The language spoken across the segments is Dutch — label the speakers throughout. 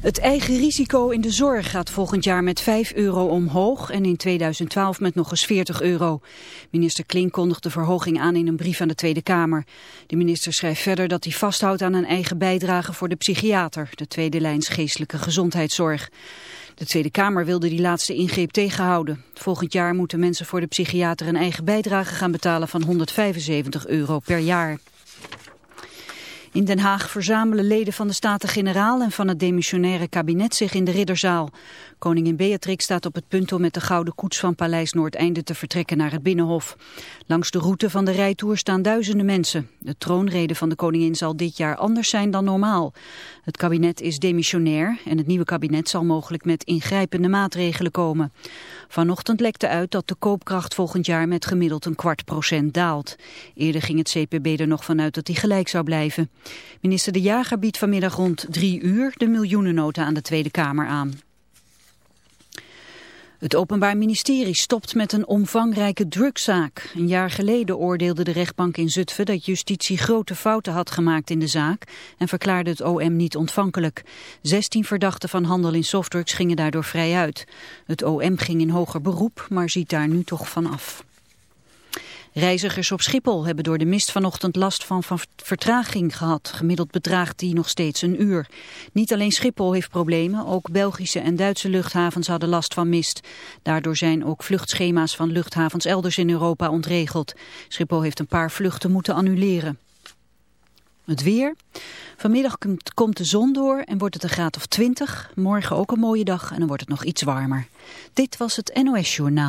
Speaker 1: Het eigen risico in de zorg gaat volgend jaar met 5 euro omhoog en in 2012 met nog eens 40 euro. Minister Klink kondigt de verhoging aan in een brief aan de Tweede Kamer. De minister schrijft verder dat hij vasthoudt aan een eigen bijdrage voor de psychiater, de tweede lijns geestelijke gezondheidszorg. De Tweede Kamer wilde die laatste ingreep tegenhouden. Volgend jaar moeten mensen voor de psychiater een eigen bijdrage gaan betalen van 175 euro per jaar. In Den Haag verzamelen leden van de Staten-Generaal en van het demissionaire kabinet zich in de Ridderzaal. Koningin Beatrix staat op het punt om met de gouden koets van Paleis Noordeinde te vertrekken naar het Binnenhof. Langs de route van de rijtour staan duizenden mensen. De troonrede van de koningin zal dit jaar anders zijn dan normaal. Het kabinet is demissionair en het nieuwe kabinet zal mogelijk met ingrijpende maatregelen komen. Vanochtend lekte uit dat de koopkracht volgend jaar met gemiddeld een kwart procent daalt. Eerder ging het CPB er nog vanuit dat die gelijk zou blijven. Minister De Jager biedt vanmiddag rond drie uur de miljoenennota aan de Tweede Kamer aan. Het Openbaar Ministerie stopt met een omvangrijke drugszaak. Een jaar geleden oordeelde de rechtbank in Zutphen dat justitie grote fouten had gemaakt in de zaak en verklaarde het OM niet ontvankelijk. 16 verdachten van handel in softdrugs gingen daardoor vrij uit. Het OM ging in hoger beroep, maar ziet daar nu toch van af. Reizigers op Schiphol hebben door de mist vanochtend last van, vertraging gehad. Gemiddeld bedraagt die nog steeds een uur. Niet alleen Schiphol heeft problemen, ook Belgische en Duitse luchthavens hadden last van mist. Daardoor zijn ook vluchtschema's van luchthavens elders in Europa ontregeld. Schiphol heeft een paar vluchten moeten annuleren. Het weer. Vanmiddag komt- komt de zon door en wordt het een graad of 20. Morgen ook een mooie dag en dan wordt het nog iets warmer. Dit was het NOS Journaal.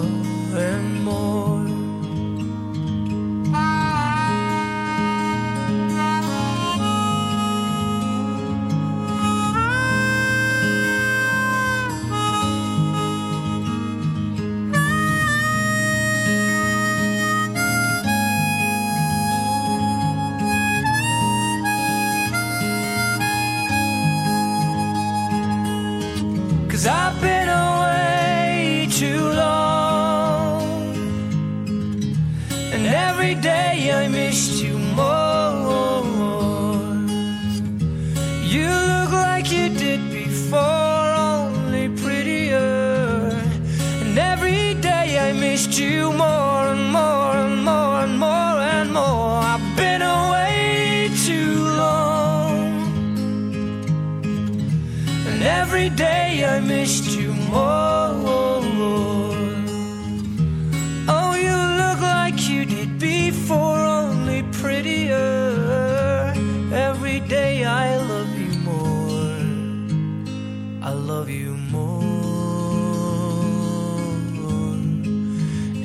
Speaker 2: more.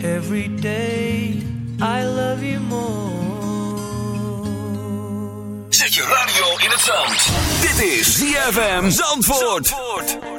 Speaker 2: Every day I love you more.
Speaker 3: Zet je radio in het zand. Dit is ZFM Zandvoort.
Speaker 4: Zandvoort.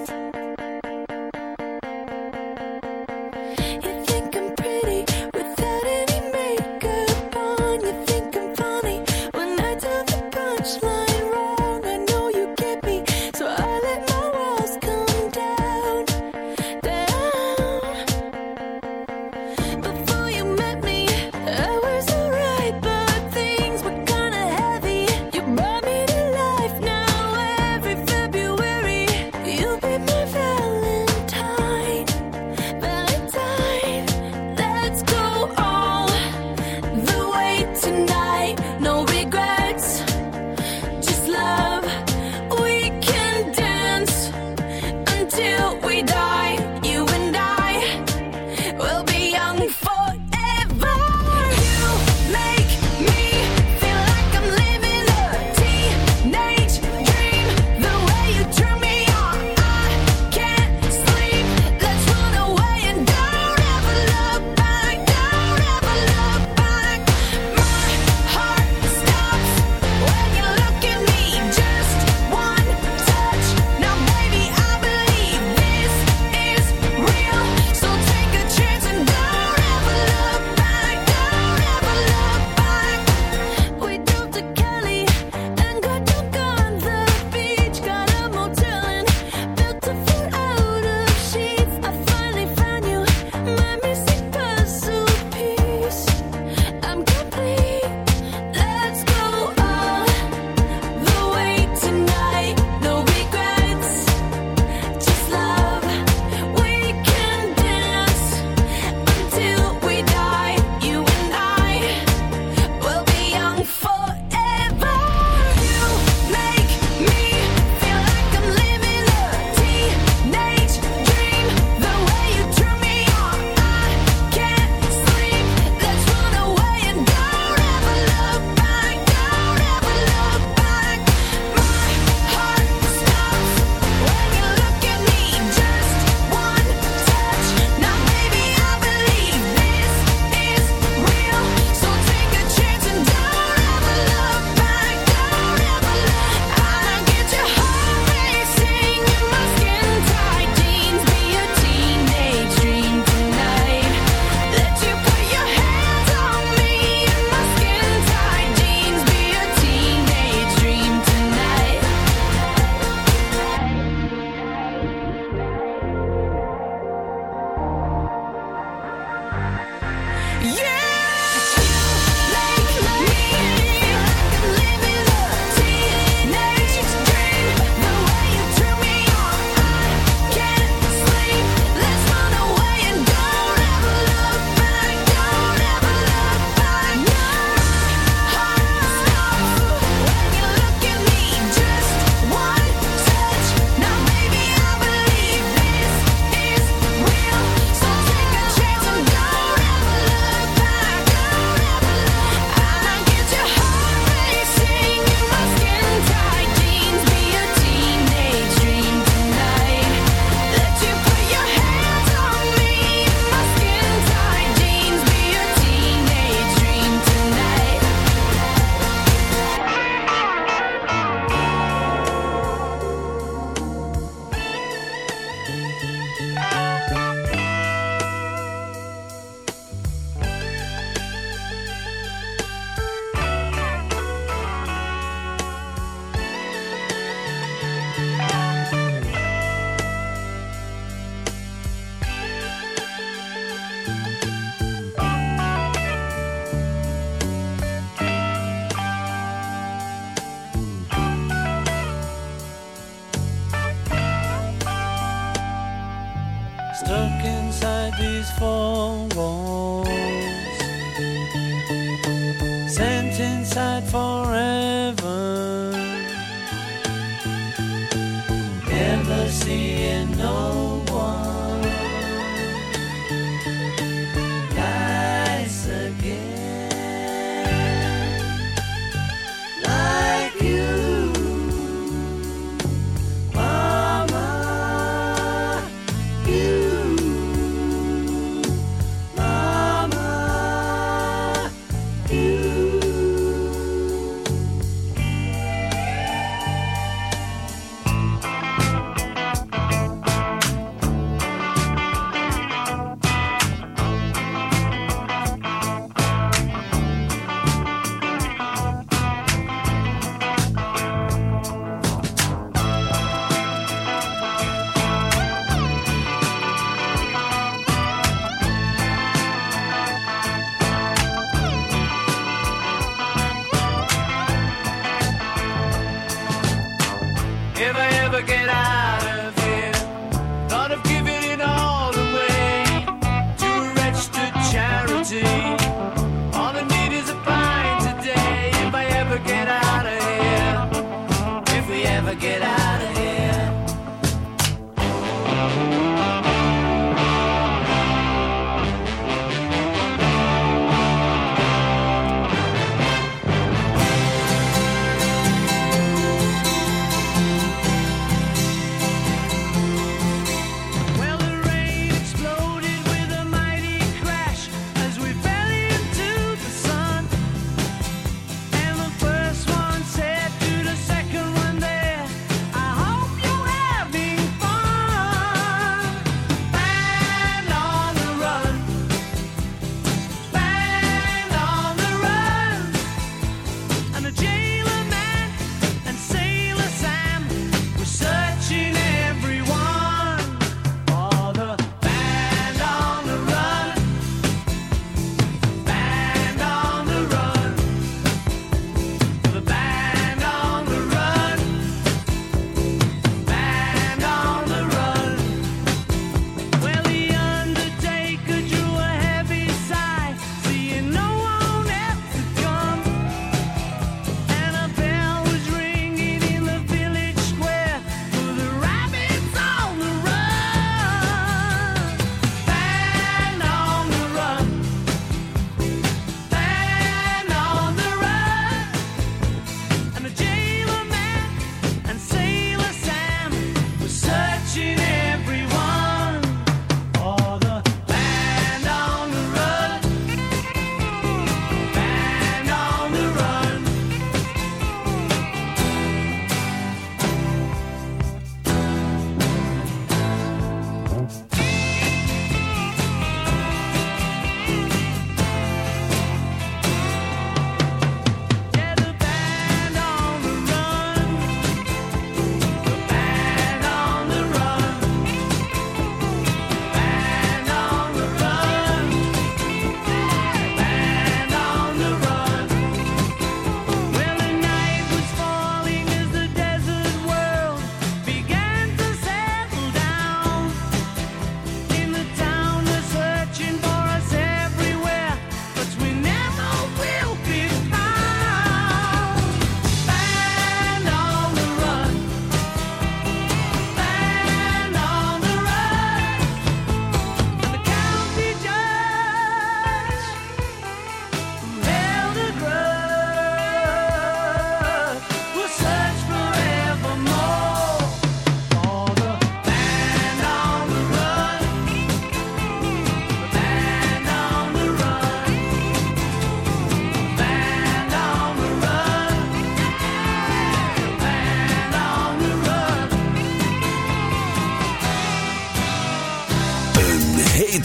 Speaker 4: forget I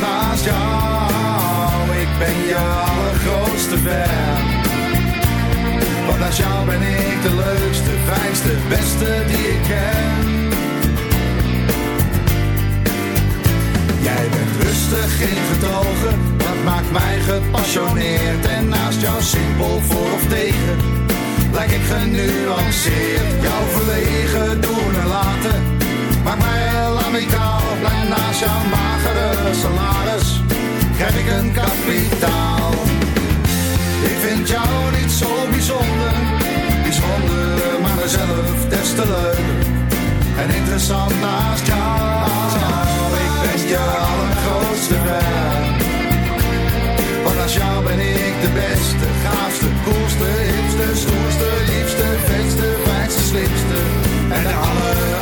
Speaker 5: Naast jou Ik ben je allergrootste fan want naast jou ben ik de leukste, fijnste, beste die ik ken. Jij bent rustig, geen getogen, dat maakt mij gepassioneerd. En naast jou simpel voor of tegen, lijk ik genuanceerd. Jouw verlegen doen en laten, maakt mij heel amicaal. Blij naast jouw magere salaris, krijg ik een kapitaal. Ik vind jou niet zo bijzonder, bijzonder, maar mezelf des te leuker. En interessant naast jou, ik ben je allergrootste fan. Want naast jou ben ik de beste, gaafste, koelste, hipste, stoerste, liefste, vetste, fijnste, slimste. En de aller,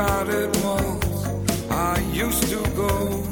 Speaker 6: crowded walls I used to go.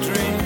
Speaker 7: dream.